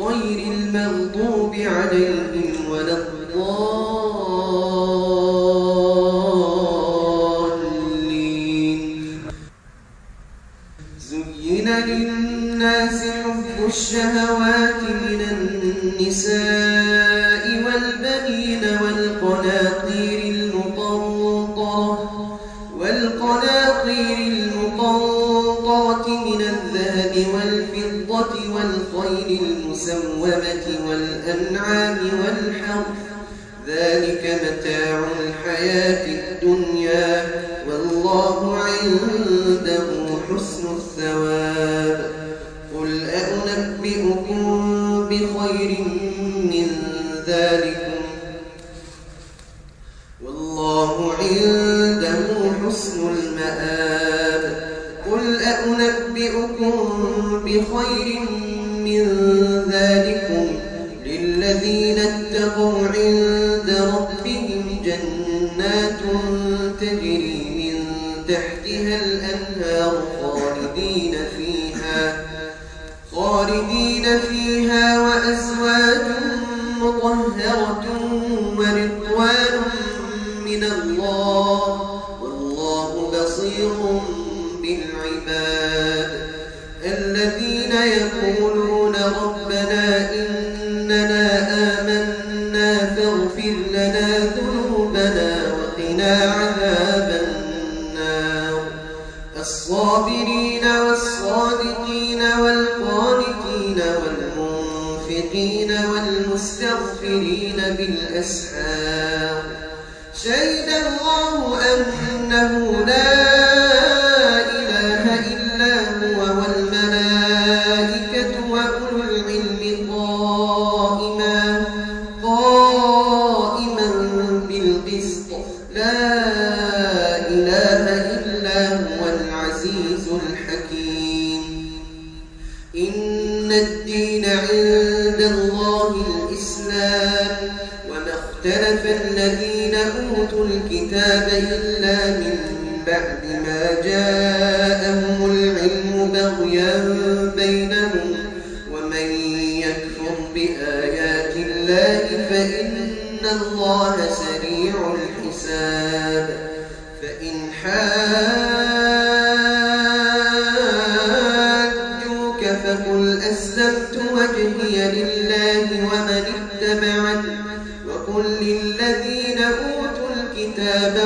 غير المغضوب عليهم ولا الضالين. زين للناس حب الشهوات من النساء. متاع الحياة الدنيا والله عنده حسن الثواب. قل أنبئكم بخير من والمنفقين والمستغفرين بالأسحار. شهد الله أنه لا الكتاب إلا من بعد ما جاءهم العلم بغيا بينهم ومن يكفر بآيات الله فإن الله سريع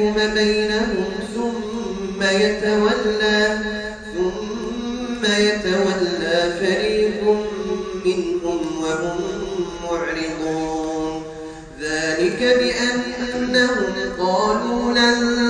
ليحكم بينهم ثم يتولى ثم يتولى فريق منهم وهم معرضون. ذلك بأنهم قالوا لن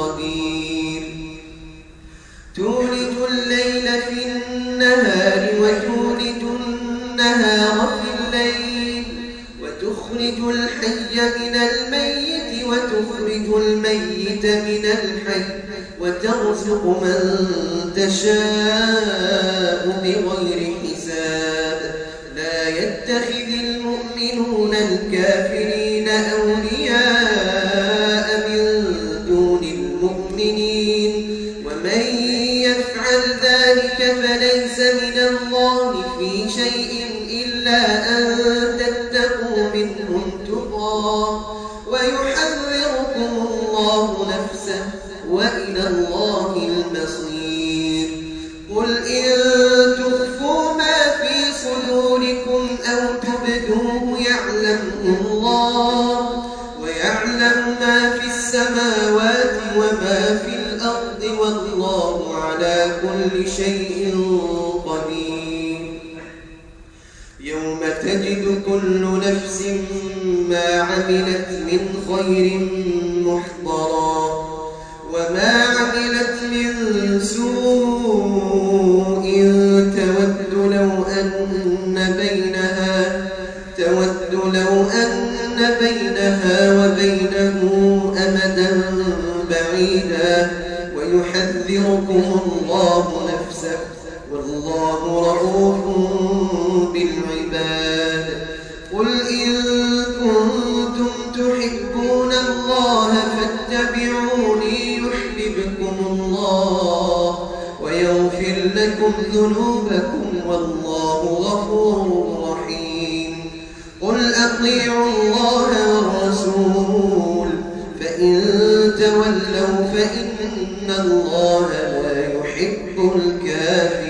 قدير. تولد الليل في النهار وتولد النهار في الليل وتخرج الحي من الميت وتخرج الميت من الحي وترزق من تشاء بغير حساب. لا يتخذ المؤمنون الكافرين كل شيء قدير. يوم تجد كل نفس ما عملت من خير محضرا وما عملت من سوء تود لو أن بينها تود لو أن بينها ويحذركم الله نفسه والله رؤوف بالعباد. قل إن كنتم تحبون الله فاتبعوني يحببكم الله ويغفر لكم ذنوبكم والله غفور رحيم. قل أطيعوا الله والرسول فإن تولوا فإن الله لا يحب الكافرين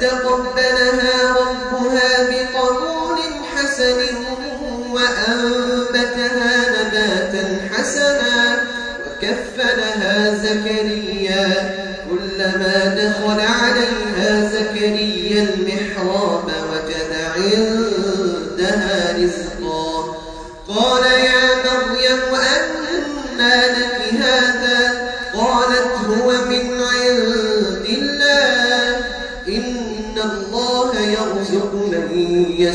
فتقبلها ربها بقبول حسن وأنبتها نباتا حسنا وكفلها زكريا كلما دخل عليها زكريا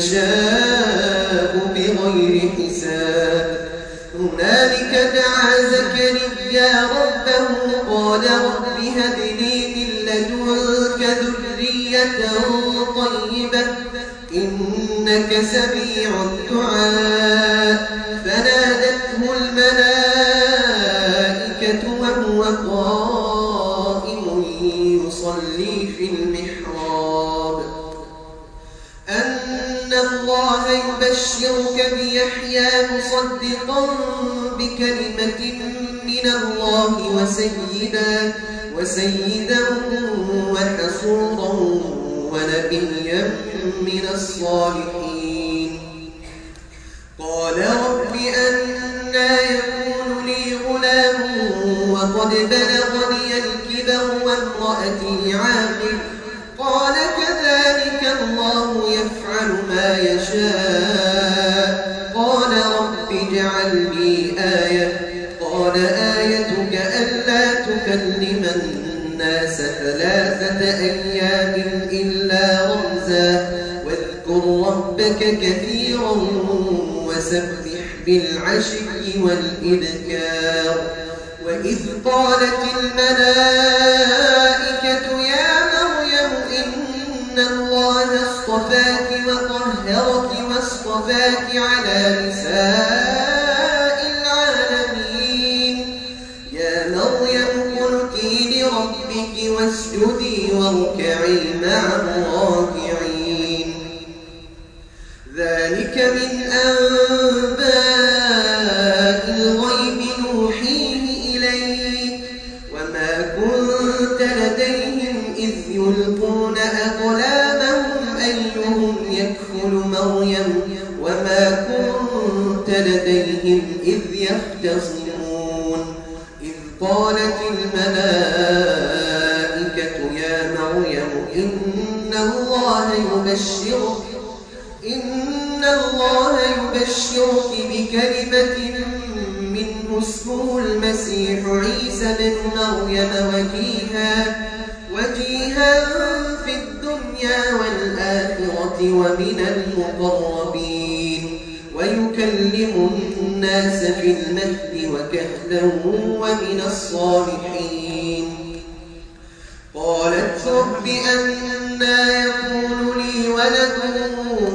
يشاء بغير حساب. هنالك دعا زكريا ربه قال رب من لدنك ذرية طيبة إنك سبيل مصدقا بكلمة من الله وسيدا وسيدا وحصورا ونبيا من الصالحين. سيئات إلا رمزا. واذكر ربك كثيرا وسبح بالعشي والإذكار وإذ قالت الملائكة يا مريم إن الله اصطفاك وطهرك واصطفاك على نساء بكلمة من اسمه المسيح عيسى بن مريم وجيها وجيها في الدنيا والآخرة ومن المقربين. ويكلم الناس في المهد وكهلا ومن الصالحين. قالت رب أنا يكون لي ولد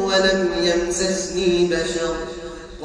ولم يمسسني بشر.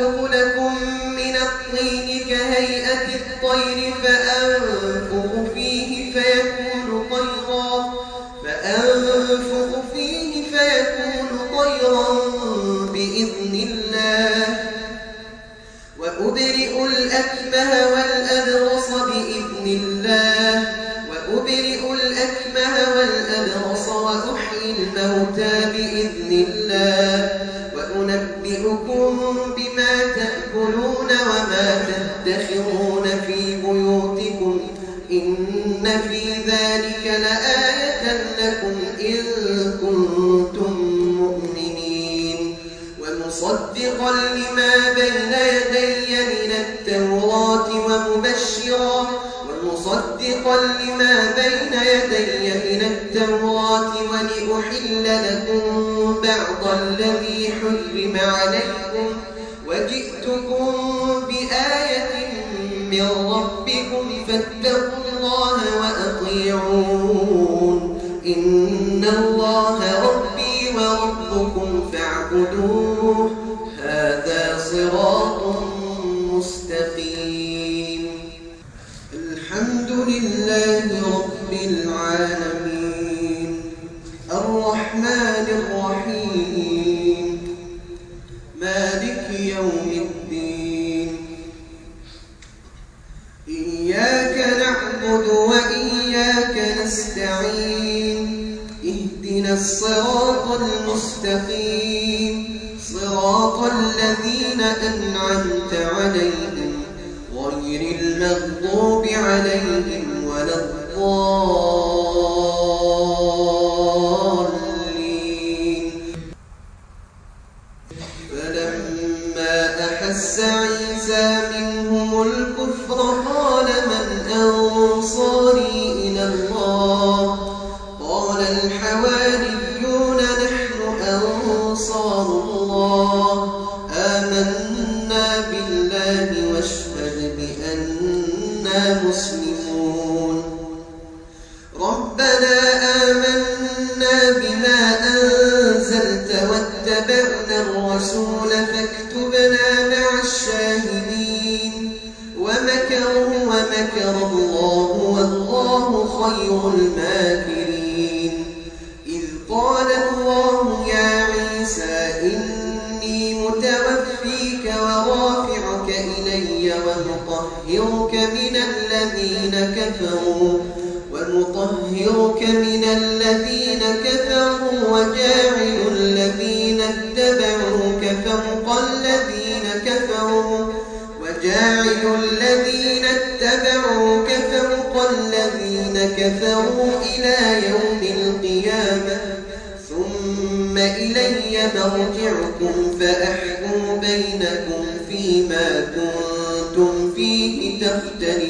لكم كفروا إلى يوم القيامة ثم إلي مرجعكم فأحكم بينكم فيما كنتم فيه تختلفون.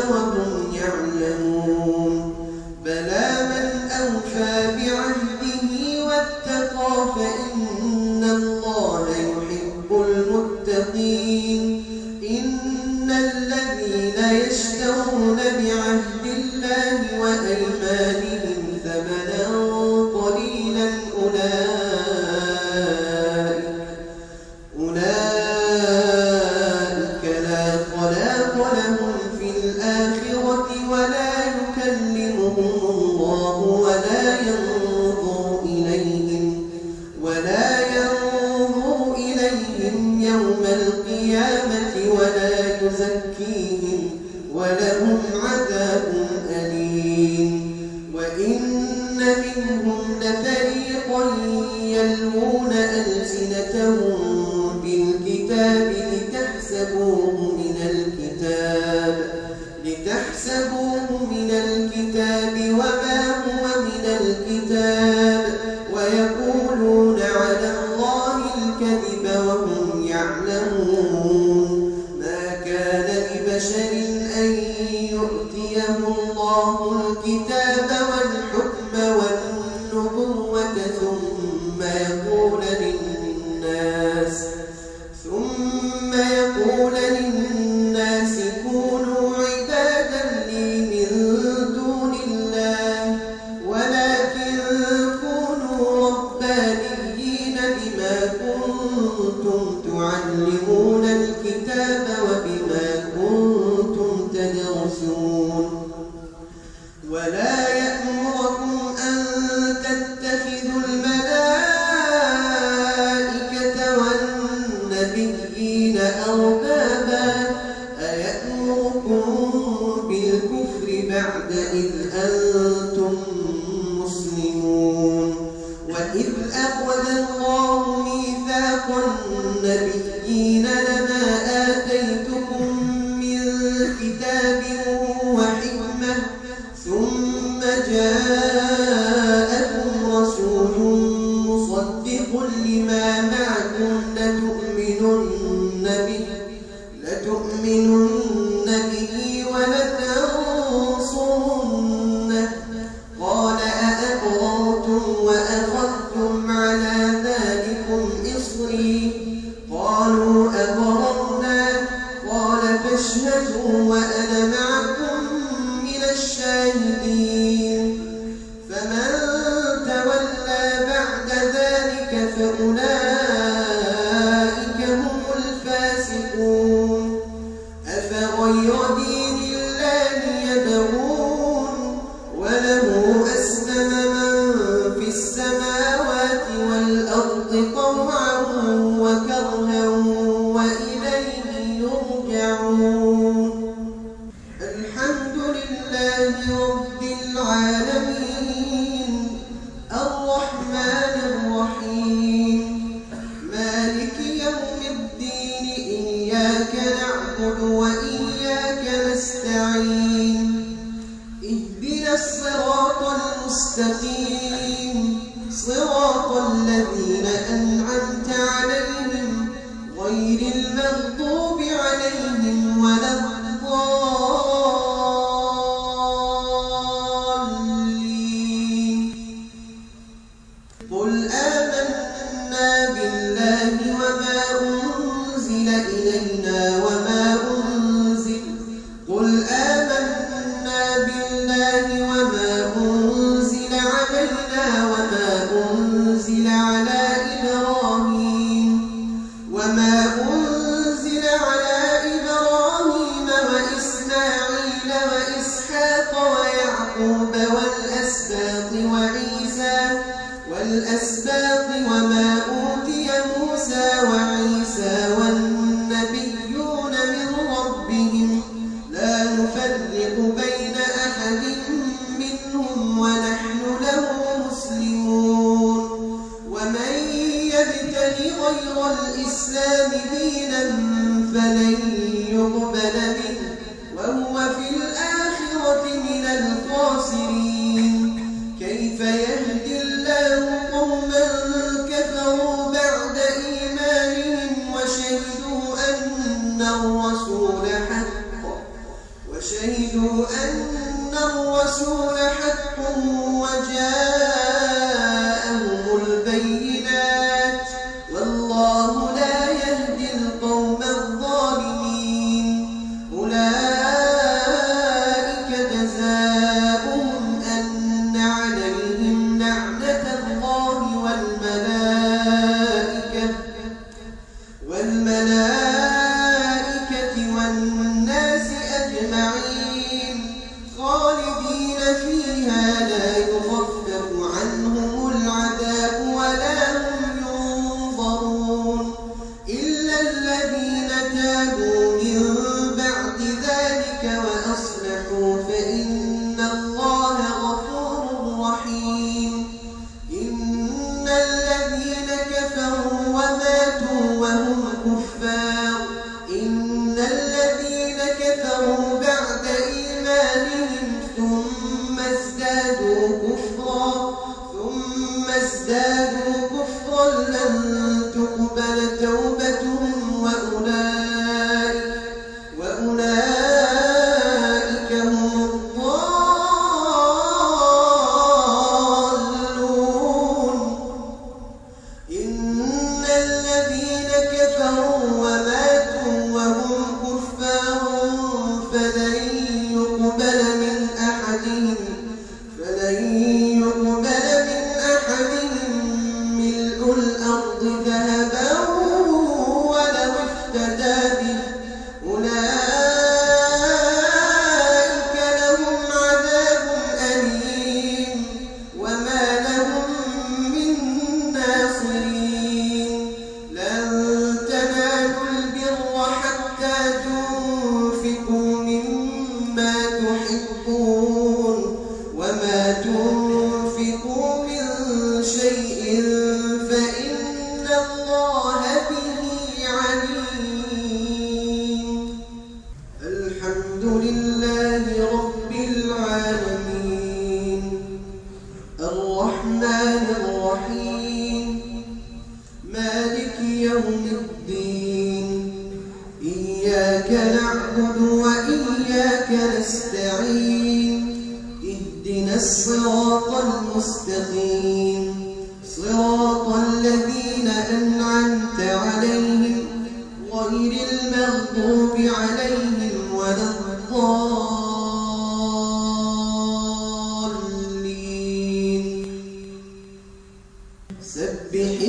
no one will يقولون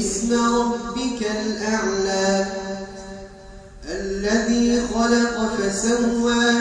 اسم ربك الأعلى الذي خلق فسوى